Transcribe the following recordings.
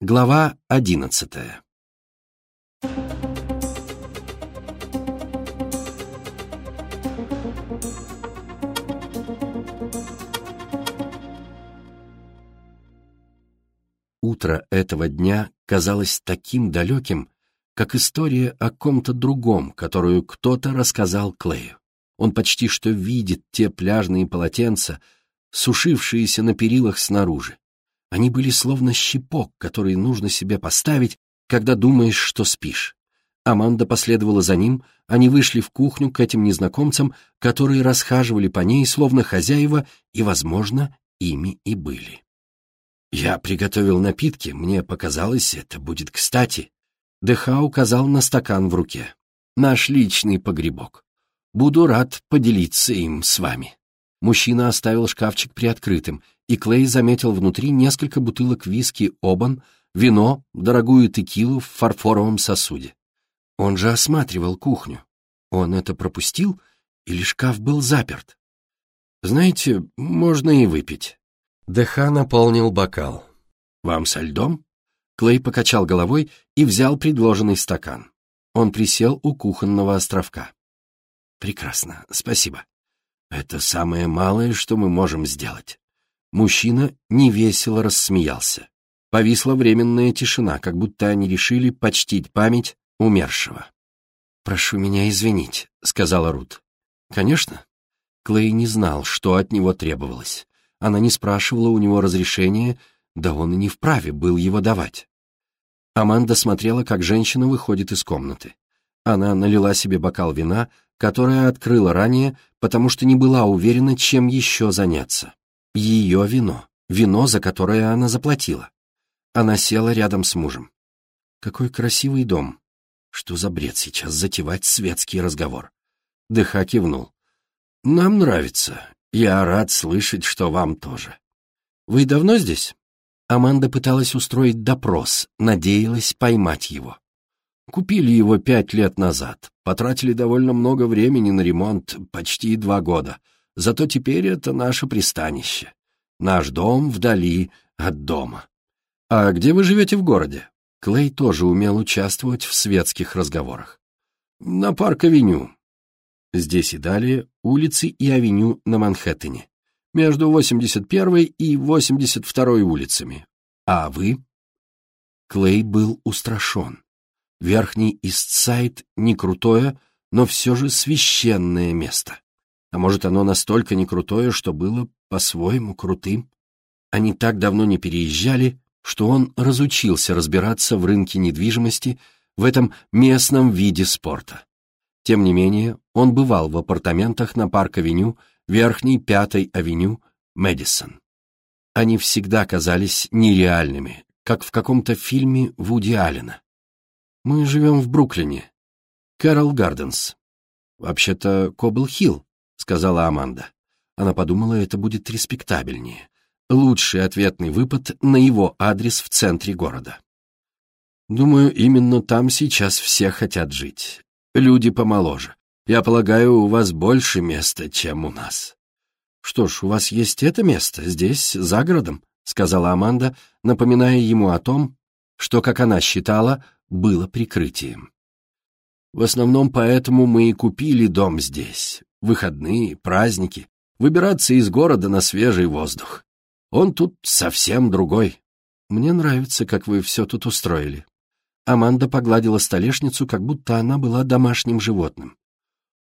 Глава одиннадцатая Утро этого дня казалось таким далеким, как история о ком-то другом, которую кто-то рассказал Клею. Он почти что видит те пляжные полотенца, сушившиеся на перилах снаружи. Они были словно щипок, который нужно себе поставить, когда думаешь, что спишь. Аманда последовала за ним, они вышли в кухню к этим незнакомцам, которые расхаживали по ней, словно хозяева, и, возможно, ими и были. «Я приготовил напитки, мне показалось, это будет кстати». Деха указал на стакан в руке. «Наш личный погребок. Буду рад поделиться им с вами». Мужчина оставил шкафчик приоткрытым, и Клей заметил внутри несколько бутылок виски «Обан», вино, дорогую текилу в фарфоровом сосуде. Он же осматривал кухню. Он это пропустил или шкаф был заперт? Знаете, можно и выпить. ДХ наполнил бокал. «Вам со льдом?» Клей покачал головой и взял предложенный стакан. Он присел у кухонного островка. «Прекрасно, спасибо. Это самое малое, что мы можем сделать». Мужчина невесело рассмеялся. Повисла временная тишина, как будто они решили почтить память умершего. «Прошу меня извинить», — сказала Рут. «Конечно». Клей не знал, что от него требовалось. Она не спрашивала у него разрешения, да он и не вправе был его давать. Аманда смотрела, как женщина выходит из комнаты. Она налила себе бокал вина, которое открыла ранее, потому что не была уверена, чем еще заняться. Ее вино, вино, за которое она заплатила. Она села рядом с мужем. Какой красивый дом. Что за бред сейчас затевать светский разговор? Дыха кивнул. Нам нравится. Я рад слышать, что вам тоже. Вы давно здесь? Аманда пыталась устроить допрос, надеялась поймать его. Купили его пять лет назад, потратили довольно много времени на ремонт, почти два года. Зато теперь это наше пристанище. Наш дом вдали от дома. А где вы живете в городе? Клей тоже умел участвовать в светских разговорах. На парк-авеню. Здесь и далее улицы и авеню на Манхэттене. Между 81 и 82 улицами. А вы? Клей был устрашен. Верхний Истсайд не крутое, но все же священное место. А может, оно настолько не крутое, что было по-своему крутым? Они так давно не переезжали, что он разучился разбираться в рынке недвижимости в этом местном виде спорта. Тем не менее, он бывал в апартаментах на Парк-авеню, Верхней Пятой авеню, Мэдисон. Они всегда казались нереальными, как в каком-то фильме Вуди Аллена. Мы живем в Бруклине. Кэрол Гарденс. Вообще-то Кобл-Хилл, сказала Аманда. Она подумала, это будет респектабельнее. Лучший ответный выпад на его адрес в центре города. Думаю, именно там сейчас все хотят жить. Люди помоложе. Я полагаю, у вас больше места, чем у нас. Что ж, у вас есть это место, здесь, за городом, сказала Аманда, напоминая ему о том, что, как она считала, было прикрытием. В основном поэтому мы и купили дом здесь. Выходные, праздники, выбираться из города на свежий воздух. Он тут совсем другой. Мне нравится, как вы все тут устроили. Аманда погладила столешницу, как будто она была домашним животным.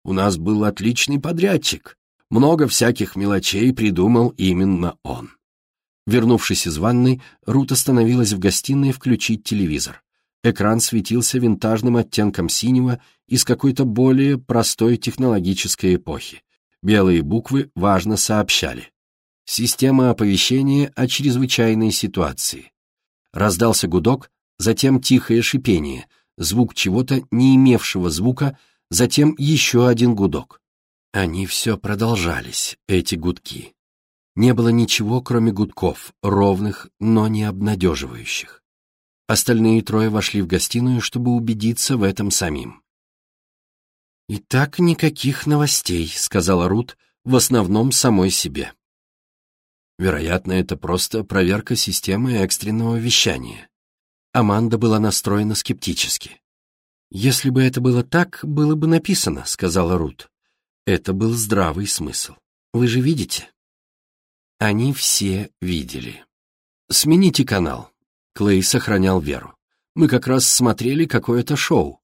У нас был отличный подрядчик. Много всяких мелочей придумал именно он. Вернувшись из ванной, Рут остановилась в гостиной включить телевизор. Экран светился винтажным оттенком синего из какой-то более простой технологической эпохи. Белые буквы важно сообщали. Система оповещения о чрезвычайной ситуации. Раздался гудок, затем тихое шипение, звук чего-то не имевшего звука, затем еще один гудок. Они все продолжались, эти гудки. Не было ничего, кроме гудков, ровных, но не обнадеживающих. Остальные трое вошли в гостиную, чтобы убедиться в этом самим. «Итак, никаких новостей», — сказала Рут, в основном самой себе. Вероятно, это просто проверка системы экстренного вещания. Аманда была настроена скептически. «Если бы это было так, было бы написано», — сказала Рут. Это был здравый смысл. Вы же видите? Они все видели. «Смените канал». Клей сохранял веру. «Мы как раз смотрели какое-то шоу».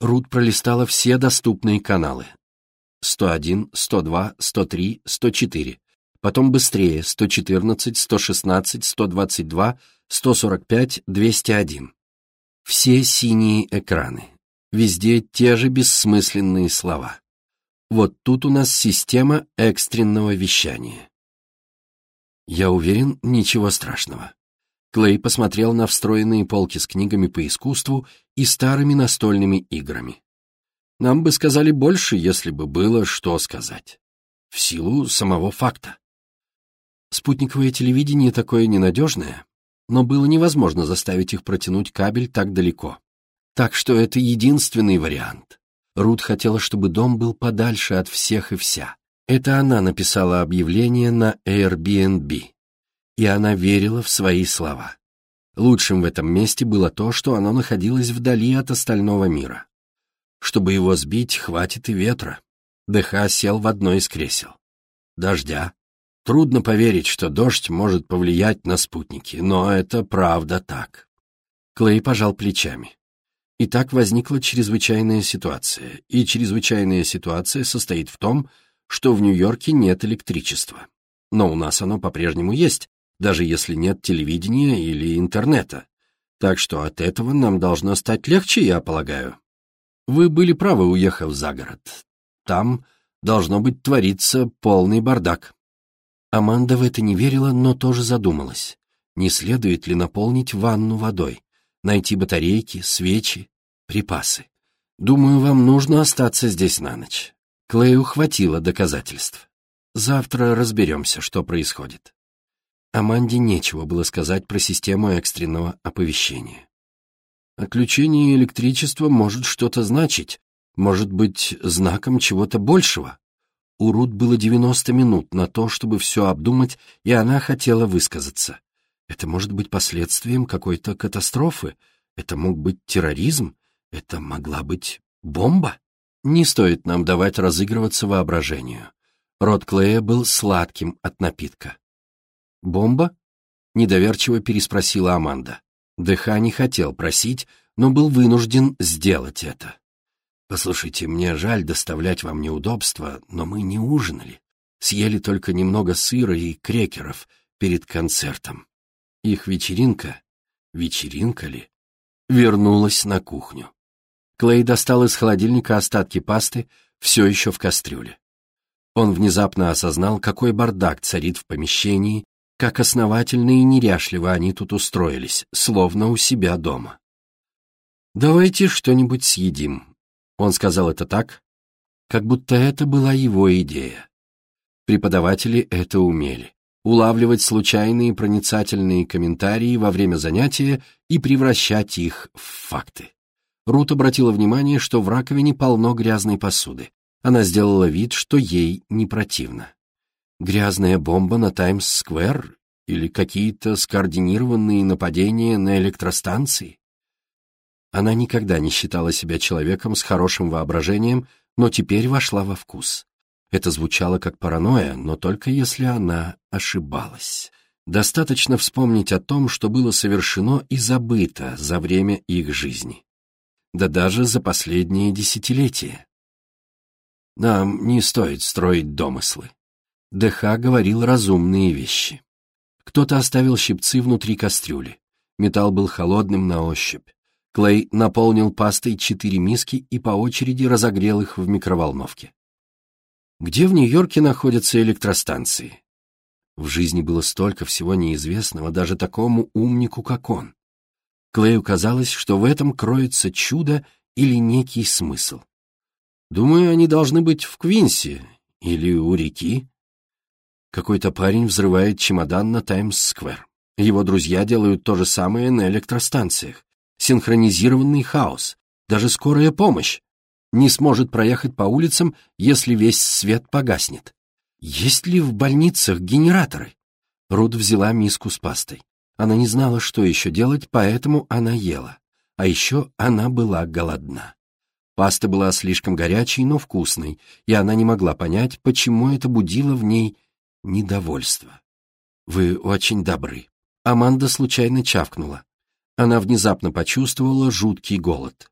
Рут пролистала все доступные каналы. 101, 102, 103, 104. Потом быстрее. 114, 116, 122, 145, 201. Все синие экраны. Везде те же бессмысленные слова. Вот тут у нас система экстренного вещания. Я уверен, ничего страшного. Клей посмотрел на встроенные полки с книгами по искусству и старыми настольными играми. Нам бы сказали больше, если бы было что сказать. В силу самого факта. Спутниковое телевидение такое ненадежное, но было невозможно заставить их протянуть кабель так далеко. Так что это единственный вариант. Рут хотела, чтобы дом был подальше от всех и вся. Это она написала объявление на Airbnb. И она верила в свои слова. Лучшим в этом месте было то, что оно находилось вдали от остального мира. Чтобы его сбить, хватит и ветра. ДХ сел в одно из кресел. Дождя. Трудно поверить, что дождь может повлиять на спутники, но это правда так. Клей пожал плечами. И так возникла чрезвычайная ситуация, и чрезвычайная ситуация состоит в том, что в Нью-Йорке нет электричества. Но у нас оно по-прежнему есть, даже если нет телевидения или интернета. Так что от этого нам должно стать легче, я полагаю. Вы были правы, уехав за город. Там, должно быть, творится полный бардак. Аманда в это не верила, но тоже задумалась. Не следует ли наполнить ванну водой? найти батарейки, свечи, припасы. Думаю, вам нужно остаться здесь на ночь. Клею хватило доказательств. Завтра разберемся, что происходит. Аманде нечего было сказать про систему экстренного оповещения. Отключение электричества может что-то значить, может быть, знаком чего-то большего. У Рут было 90 минут на то, чтобы все обдумать, и она хотела высказаться. Это может быть последствием какой-то катастрофы, это мог быть терроризм, это могла быть бомба. Не стоит нам давать разыгрываться воображению. Рот Клея был сладким от напитка. «Бомба?» — недоверчиво переспросила Аманда. ДХ не хотел просить, но был вынужден сделать это. «Послушайте, мне жаль доставлять вам неудобства, но мы не ужинали. Съели только немного сыра и крекеров перед концертом. Их вечеринка, вечеринка ли, вернулась на кухню. Клей достал из холодильника остатки пасты, все еще в кастрюле. Он внезапно осознал, какой бардак царит в помещении, как основательно и неряшливо они тут устроились, словно у себя дома. «Давайте что-нибудь съедим», — он сказал это так, как будто это была его идея. Преподаватели это умели улавливать случайные проницательные комментарии во время занятия и превращать их в факты. Рут обратила внимание, что в раковине полно грязной посуды. Она сделала вид, что ей не противно. Грязная бомба на Таймс-сквер или какие-то скоординированные нападения на электростанции? Она никогда не считала себя человеком с хорошим воображением, но теперь вошла во вкус. Это звучало как паранойя, но только если она ошибалась. Достаточно вспомнить о том, что было совершено и забыто за время их жизни. Да даже за последние десятилетия. Нам не стоит строить домыслы. ДХ говорил разумные вещи. Кто-то оставил щипцы внутри кастрюли. Металл был холодным на ощупь. Клей наполнил пастой четыре миски и по очереди разогрел их в микроволновке. Где в Нью-Йорке находятся электростанции? В жизни было столько всего неизвестного даже такому умнику, как он. Клею казалось, что в этом кроется чудо или некий смысл. Думаю, они должны быть в Квинсе или у реки. Какой-то парень взрывает чемодан на Таймс-сквер. Его друзья делают то же самое на электростанциях. Синхронизированный хаос. Даже скорая помощь не сможет проехать по улицам, если весь свет погаснет. Есть ли в больницах генераторы? Рут взяла миску с пастой. Она не знала, что еще делать, поэтому она ела. А еще она была голодна. Паста была слишком горячей, но вкусной, и она не могла понять, почему это будило в ней недовольство. «Вы очень добры». Аманда случайно чавкнула. Она внезапно почувствовала жуткий голод.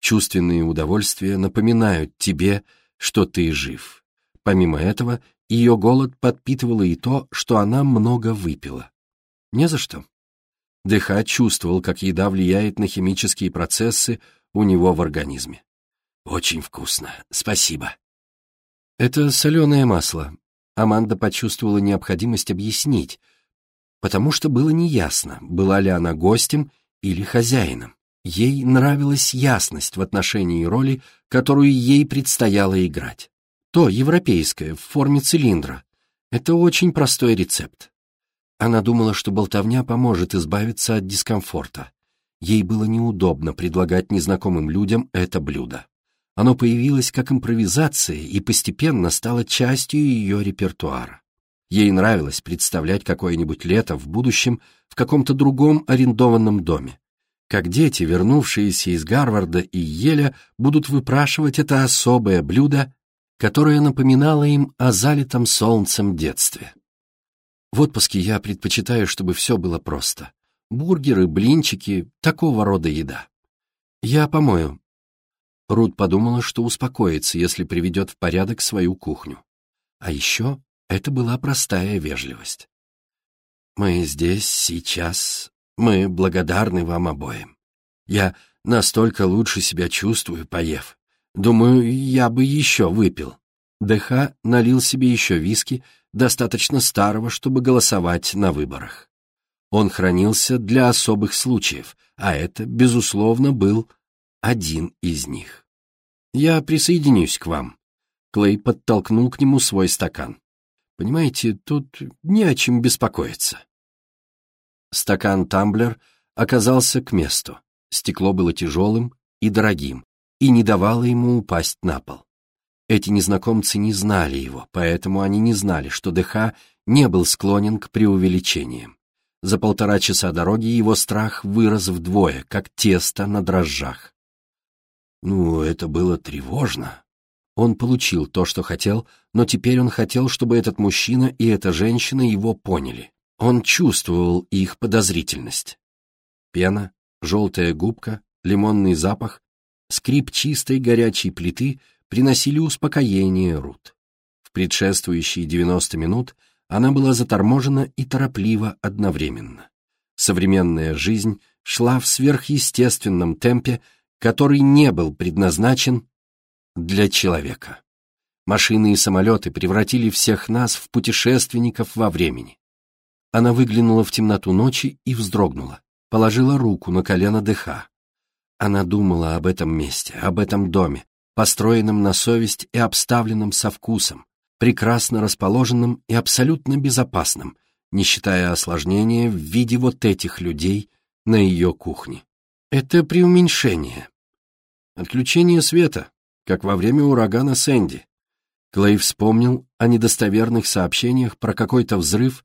Чувственные удовольствия напоминают тебе, что ты жив. Помимо этого, ее голод подпитывало и то, что она много выпила. Не за что. Дыха чувствовал, как еда влияет на химические процессы у него в организме. «Очень вкусно, спасибо». «Это соленое масло», Аманда почувствовала необходимость объяснить, потому что было неясно, была ли она гостем или хозяином. Ей нравилась ясность в отношении роли, которую ей предстояло играть. То европейское, в форме цилиндра. Это очень простой рецепт. Она думала, что болтовня поможет избавиться от дискомфорта. Ей было неудобно предлагать незнакомым людям это блюдо. Оно появилось как импровизация и постепенно стало частью ее репертуара. Ей нравилось представлять какое-нибудь лето в будущем в каком-то другом арендованном доме. Как дети, вернувшиеся из Гарварда и Еля, будут выпрашивать это особое блюдо, которое напоминало им о залитом солнцем детстве. В отпуске я предпочитаю, чтобы все было просто. Бургеры, блинчики, такого рода еда. Я помою, Рут подумала, что успокоится, если приведет в порядок свою кухню. А еще это была простая вежливость. «Мы здесь, сейчас. Мы благодарны вам обоим. Я настолько лучше себя чувствую, поев. Думаю, я бы еще выпил». ДХ налил себе еще виски, достаточно старого, чтобы голосовать на выборах. Он хранился для особых случаев, а это, безусловно, был один из них. «Я присоединюсь к вам». Клей подтолкнул к нему свой стакан. «Понимаете, тут не о чем беспокоиться». Стакан-тамблер оказался к месту. Стекло было тяжелым и дорогим, и не давало ему упасть на пол. Эти незнакомцы не знали его, поэтому они не знали, что ДХ не был склонен к преувеличениям. За полтора часа дороги его страх вырос вдвое, как тесто на дрожжах. Ну, это было тревожно. Он получил то, что хотел, но теперь он хотел, чтобы этот мужчина и эта женщина его поняли. Он чувствовал их подозрительность. Пена, желтая губка, лимонный запах, скрип чистой горячей плиты приносили успокоение Рут. В предшествующие 90 минут она была заторможена и тороплива одновременно. Современная жизнь шла в сверхъестественном темпе, который не был предназначен для человека. Машины и самолеты превратили всех нас в путешественников во времени. Она выглянула в темноту ночи и вздрогнула, положила руку на колено ДХ. Она думала об этом месте, об этом доме, построенном на совесть и обставленном со вкусом, прекрасно расположенном и абсолютно безопасным, не считая осложнения в виде вот этих людей на ее кухне. Это преуменьшение. Отключение света, как во время урагана Сэнди. Клей вспомнил о недостоверных сообщениях про какой-то взрыв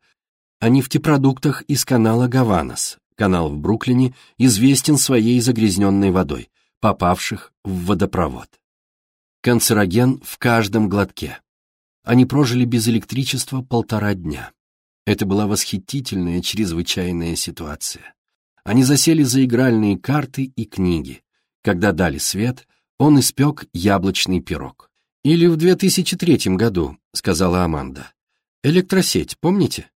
о нефтепродуктах из канала Гаванас. Канал в Бруклине известен своей загрязненной водой, попавших в водопровод. Канцероген в каждом глотке. Они прожили без электричества полтора дня. Это была восхитительная, чрезвычайная ситуация. Они засели за игральные карты и книги. Когда дали свет, он испек яблочный пирог. «Или в 2003 году», — сказала Аманда. «Электросеть, помните?»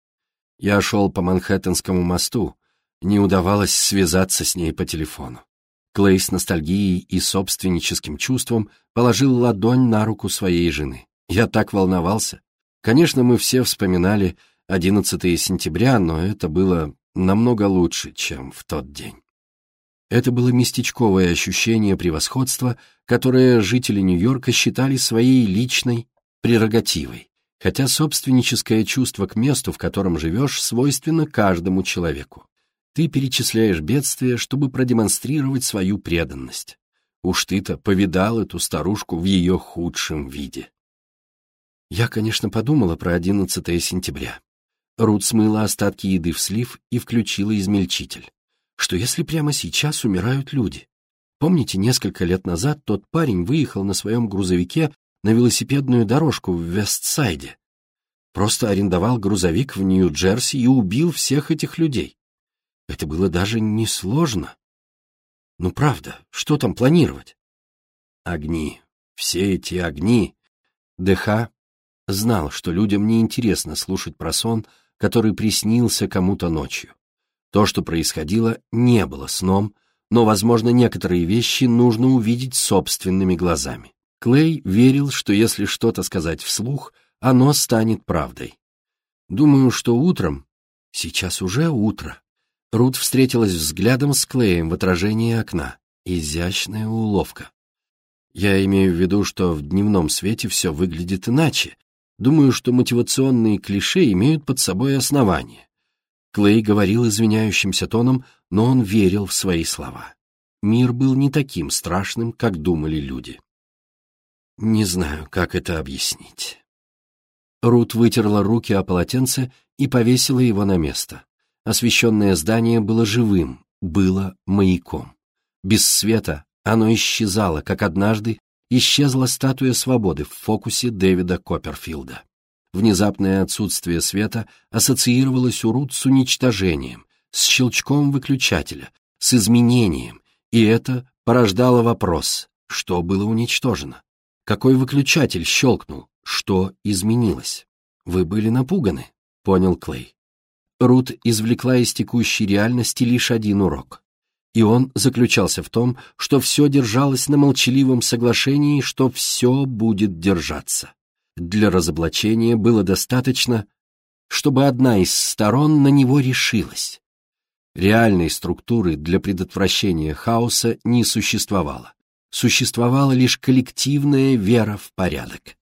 Я шел по Манхэттенскому мосту, не удавалось связаться с ней по телефону. Клей с ностальгией и собственническим чувством положил ладонь на руку своей жены. Я так волновался. Конечно, мы все вспоминали 11 сентября, но это было намного лучше, чем в тот день. Это было местечковое ощущение превосходства, которое жители Нью-Йорка считали своей личной прерогативой, хотя собственническое чувство к месту, в котором живешь, свойственно каждому человеку. Ты перечисляешь бедствия, чтобы продемонстрировать свою преданность. Уж ты-то повидал эту старушку в ее худшем виде. Я, конечно, подумала про 11 сентября. Рут смыла остатки еды в слив и включила измельчитель. Что если прямо сейчас умирают люди? Помните, несколько лет назад тот парень выехал на своем грузовике на велосипедную дорожку в Вестсайде? Просто арендовал грузовик в Нью-Джерси и убил всех этих людей. Это было даже несложно. Ну правда, что там планировать? Огни, все эти огни. ДХ знал, что людям неинтересно слушать про сон, который приснился кому-то ночью. То, что происходило, не было сном, но, возможно, некоторые вещи нужно увидеть собственными глазами. Клей верил, что если что-то сказать вслух, оно станет правдой. Думаю, что утром, сейчас уже утро, Рут встретилась взглядом с Клеем в отражении окна. Изящная уловка. Я имею в виду, что в дневном свете все выглядит иначе. Думаю, что мотивационные клише имеют под собой основание. Клей говорил извиняющимся тоном, но он верил в свои слова. Мир был не таким страшным, как думали люди. Не знаю, как это объяснить. Рут вытерла руки о полотенце и повесила его на место. Освещенное здание было живым, было маяком. Без света оно исчезало, как однажды исчезла статуя свободы в фокусе Дэвида Копперфилда. Внезапное отсутствие света ассоциировалось у Рут с уничтожением, с щелчком выключателя, с изменением, и это порождало вопрос, что было уничтожено? Какой выключатель щелкнул? Что изменилось? Вы были напуганы, понял Клей. Рут извлекла из текущей реальности лишь один урок. И он заключался в том, что все держалось на молчаливом соглашении, что все будет держаться. Для разоблачения было достаточно, чтобы одна из сторон на него решилась. Реальной структуры для предотвращения хаоса не существовало. Существовала лишь коллективная вера в порядок.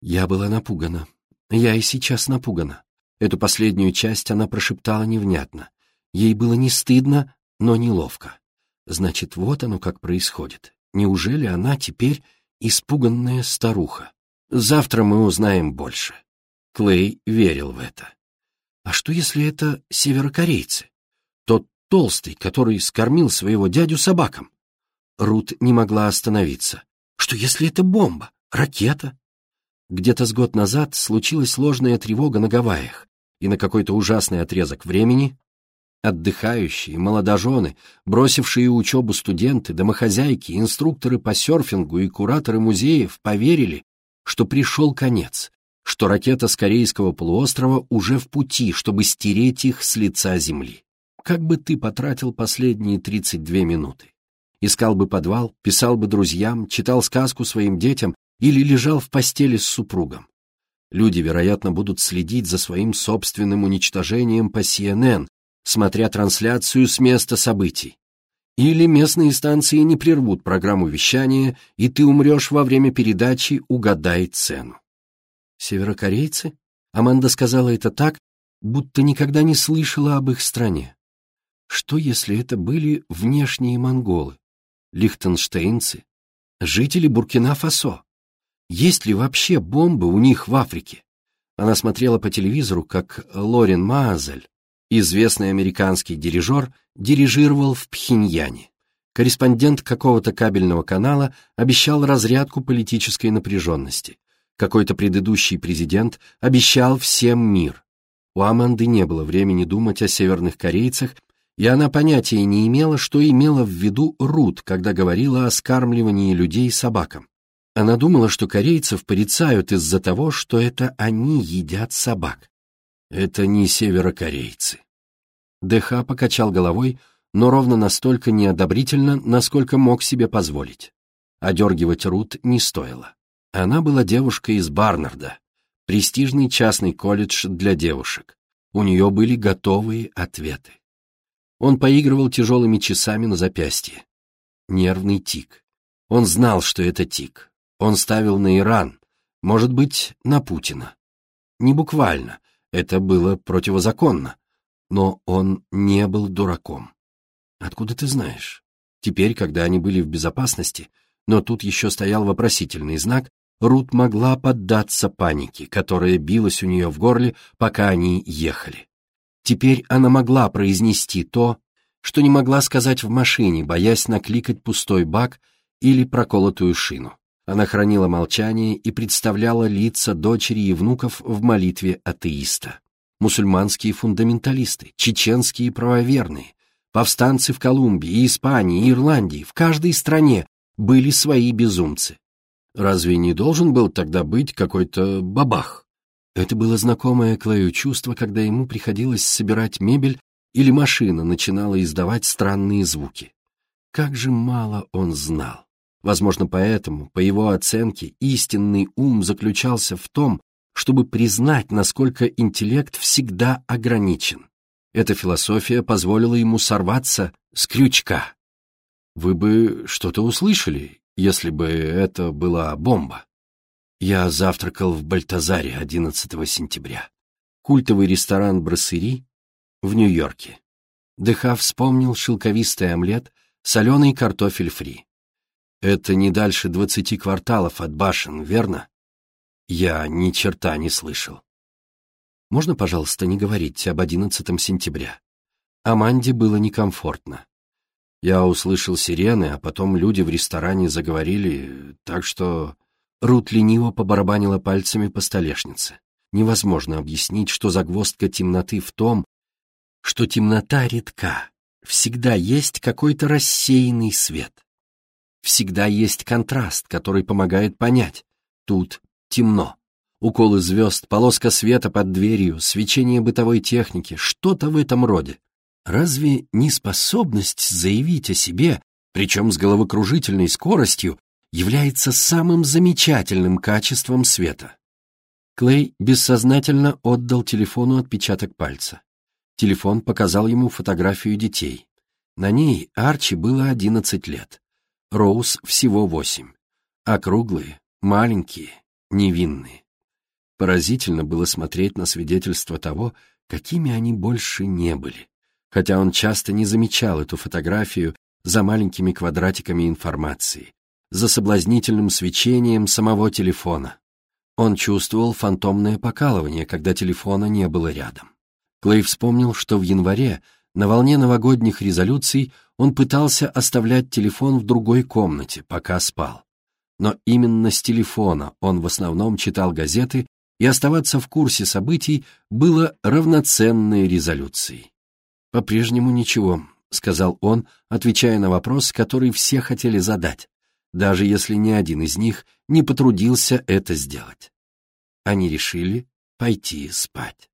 Я была напугана. Я и сейчас напугана. Эту последнюю часть она прошептала невнятно. Ей было не стыдно, но неловко. Значит, вот оно как происходит. Неужели она теперь испуганная старуха? Завтра мы узнаем больше. Клей верил в это. А что, если это северокорейцы? Тот толстый, который скормил своего дядю собакам? Рут не могла остановиться. Что, если это бомба, ракета? Где-то с год назад случилась сложная тревога на Гавайях, и на какой-то ужасный отрезок времени отдыхающие, молодожены, бросившие учебу студенты, домохозяйки, инструкторы по серфингу и кураторы музеев поверили, что пришел конец, что ракета с Корейского полуострова уже в пути, чтобы стереть их с лица земли. Как бы ты потратил последние 32 минуты? Искал бы подвал, писал бы друзьям, читал сказку своим детям или лежал в постели с супругом? Люди, вероятно, будут следить за своим собственным уничтожением по CNN, смотря трансляцию с места событий. Или местные станции не прервут программу вещания, и ты умрешь во время передачи «Угадай цену». Северокорейцы? Аманда сказала это так, будто никогда не слышала об их стране. Что, если это были внешние монголы, лихтенштейнцы, жители Буркина-Фасо? Есть ли вообще бомбы у них в Африке? Она смотрела по телевизору, как Лорен Маазель, известный американский дирижер, дирижировал в Пхеньяне. Корреспондент какого-то кабельного канала обещал разрядку политической напряженности. Какой-то предыдущий президент обещал всем мир. У Аманды не было времени думать о северных корейцах, и она понятия не имела, что имела в виду Рут, когда говорила о скармливании людей собакам. Она думала, что корейцев порицают из-за того, что это они едят собак. Это не северокорейцы. ДХ покачал головой, но ровно настолько неодобрительно, насколько мог себе позволить. Одергивать Рут не стоило. Она была девушкой из Барнарда, престижный частный колледж для девушек. У нее были готовые ответы. Он поигрывал тяжелыми часами на запястье. Нервный тик. Он знал, что это тик. Он ставил на Иран, может быть, на Путина. Не буквально, это было противозаконно, но он не был дураком. Откуда ты знаешь? Теперь, когда они были в безопасности, но тут еще стоял вопросительный знак, Рут могла поддаться панике, которая билась у нее в горле, пока они ехали. Теперь она могла произнести то, что не могла сказать в машине, боясь накликать пустой бак или проколотую шину. Она хранила молчание и представляла лица дочери и внуков в молитве атеиста. Мусульманские фундаменталисты, чеченские правоверные, повстанцы в Колумбии, Испании, Ирландии, в каждой стране были свои безумцы. Разве не должен был тогда быть какой-то бабах? Это было знакомое Клею чувство, когда ему приходилось собирать мебель или машина начинала издавать странные звуки. Как же мало он знал. Возможно, поэтому, по его оценке, истинный ум заключался в том, чтобы признать, насколько интеллект всегда ограничен. Эта философия позволила ему сорваться с крючка. Вы бы что-то услышали, если бы это была бомба. Я завтракал в Бальтазаре 11 сентября. Культовый ресторан «Броссери» в Нью-Йорке. ДХ вспомнил шелковистый омлет, соленый картофель фри. Это не дальше двадцати кварталов от башен, верно? Я ни черта не слышал. Можно, пожалуйста, не говорить об 11 сентября? Аманде было некомфортно. Я услышал сирены, а потом люди в ресторане заговорили, так что... Рут лениво побарабанила пальцами по столешнице. Невозможно объяснить, что загвоздка темноты в том, что темнота редка. Всегда есть какой-то рассеянный свет. Всегда есть контраст, который помогает понять. Тут темно. Уколы звезд, полоска света под дверью, свечение бытовой техники, что-то в этом роде. Разве не способность заявить о себе, причем с головокружительной скоростью, является самым замечательным качеством света? Клей бессознательно отдал телефону отпечаток пальца. Телефон показал ему фотографию детей. На ней Арчи было 11 лет. Роуз всего восемь. Округлые, маленькие, невинные. Поразительно было смотреть на свидетельство того, какими они больше не были, хотя он часто не замечал эту фотографию за маленькими квадратиками информации, за соблазнительным свечением самого телефона. Он чувствовал фантомное покалывание, когда телефона не было рядом. Клей вспомнил, что в январе на волне новогодних резолюций он пытался оставлять телефон в другой комнате, пока спал. Но именно с телефона он в основном читал газеты, и оставаться в курсе событий было равноценной резолюцией. «По-прежнему ничего», — сказал он, отвечая на вопрос, который все хотели задать, даже если ни один из них не потрудился это сделать. Они решили пойти спать.